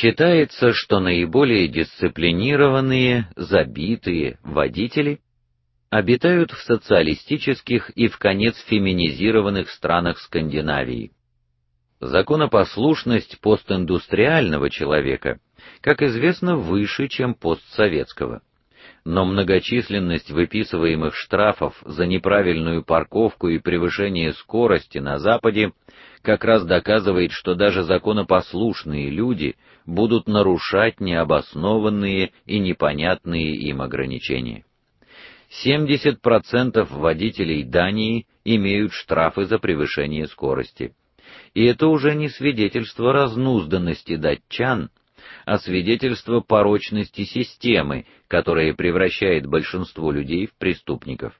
Считается, что наиболее дисциплинированные, забитые водители обитают в социалистических и в конец феминизированных странах Скандинавии. Законопослушность постиндустриального человека, как известно, выше, чем постсоветского. Но многочисленность выписываемых штрафов за неправильную парковку и превышение скорости на западе как раз доказывает, что даже законопослушные люди будут нарушать необоснованные и непонятные им ограничения. 70% водителей Дании имеют штрафы за превышение скорости. И это уже не свидетельство разнузданности датчан, а свидетельство порочности системы, которая превращает большинство людей в преступников.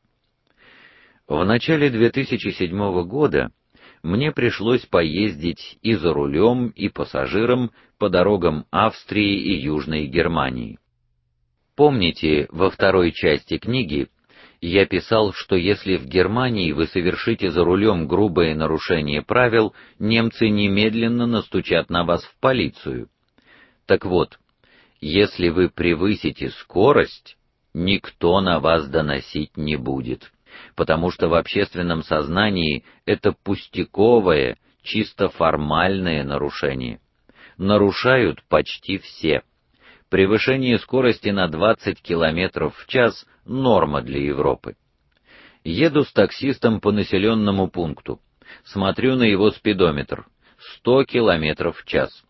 В начале 2007 года мне пришлось поездить и за рулем, и пассажиром по дорогам Австрии и Южной Германии. Помните, во второй части книги я писал, что если в Германии вы совершите за рулем грубое нарушение правил, немцы немедленно настучат на вас в полицию. Так вот, если вы превысите скорость, никто на вас доносить не будет, потому что в общественном сознании это пустяковое, чисто формальное нарушение. Нарушают почти все. Превышение скорости на 20 км в час норма для Европы. Еду с таксистом по населенному пункту. Смотрю на его спидометр. 100 км в час.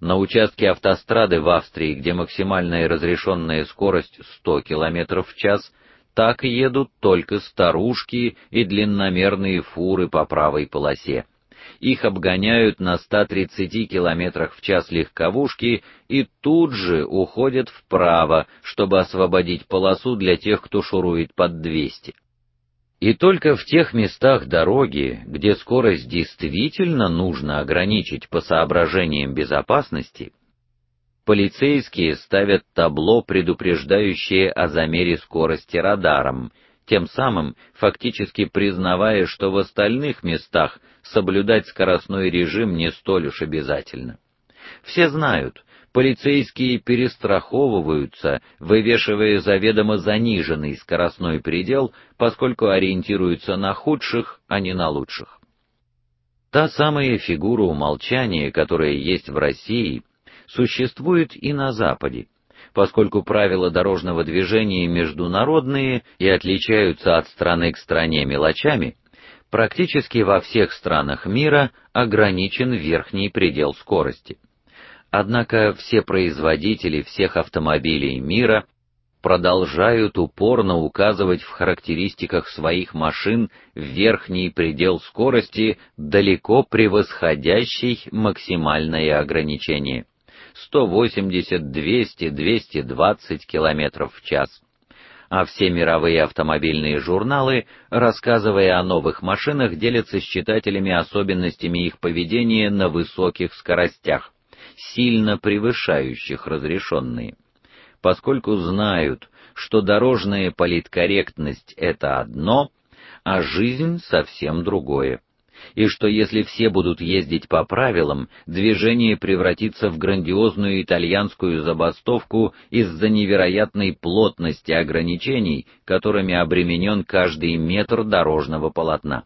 На участке автострады в Австрии, где максимальная разрешенная скорость 100 км в час, так едут только старушки и длинномерные фуры по правой полосе их обгоняют на 130 километрах в час легковушки и тут же уходят вправо, чтобы освободить полосу для тех, кто шурует под 200. И только в тех местах дороги, где скорость действительно нужно ограничить по соображениям безопасности, полицейские ставят табло, предупреждающее о замере скорости радаром, тем самым фактически признавая, что в остальных местах соблюдать скоростной режим не столь уж обязательно. Все знают, полицейские перестраховываются, вывешивая заведомо заниженный скоростной предел, поскольку ориентируются на худших, а не на лучших. Та самая фигура умолчания, которая есть в России, существует и на западе поскольку правила дорожного движения международные и отличаются от страны к стране мелочами, практически во всех странах мира ограничен верхний предел скорости. Однако все производители всех автомобилей мира продолжают упорно указывать в характеристиках своих машин верхний предел скорости, далеко превосходящий максимальное ограничение. 180, 200, 220 км в час. А все мировые автомобильные журналы, рассказывая о новых машинах, делятся с читателями особенностями их поведения на высоких скоростях, сильно превышающих разрешенные. Поскольку знают, что дорожная политкорректность это одно, а жизнь совсем другое и что если все будут ездить по правилам, движение превратится в грандиозную итальянскую забастовку из-за невероятной плотности ограничений, которыми обременен каждый метр дорожного полотна.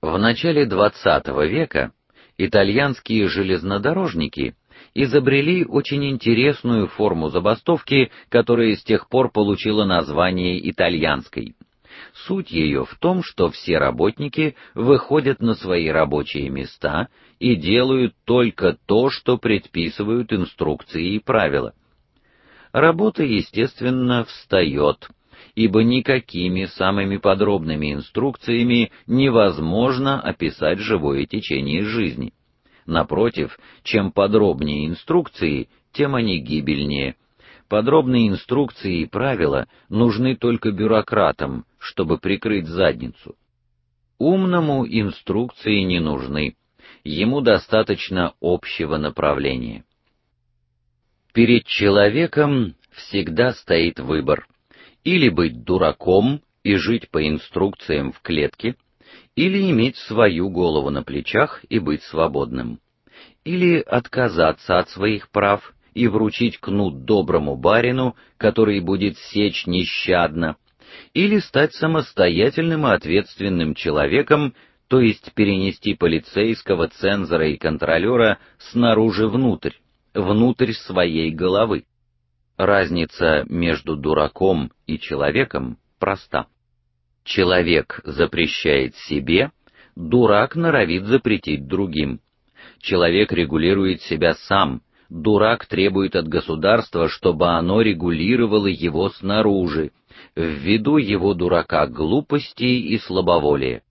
В начале XX века итальянские железнодорожники изобрели очень интересную форму забастовки, которая с тех пор получила название итальянской. Суть ее в том, что все работники выходят на свои рабочие места и делают только то, что предписывают инструкции и правила. Работа, естественно, встает, ибо никакими самыми подробными инструкциями невозможно описать живое течение жизни. Напротив, чем подробнее инструкции, тем они гибельнее. Подробные инструкции и правила нужны только бюрократам, чтобы прикрыть задницу. Умному инструкции не нужны. Ему достаточно общего направления. Перед человеком всегда стоит выбор: или быть дураком и жить по инструкциям в клетке, или иметь свою голову на плечах и быть свободным. или отказаться от своих прав и вручить кнут доброму барину, который будет сечь нещадно, или стать самостоятельным и ответственным человеком, то есть перенести полицейского, цензора и контролера снаружи внутрь, внутрь своей головы. Разница между дураком и человеком проста. Человек запрещает себе, дурак норовит запретить другим. Человек регулирует себя сам, дурак требует от государства, чтобы оно регулировало его снаружи, ввиду его дурака глупости и слабоволия.